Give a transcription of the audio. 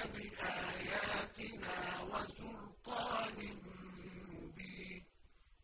كِتَابٍ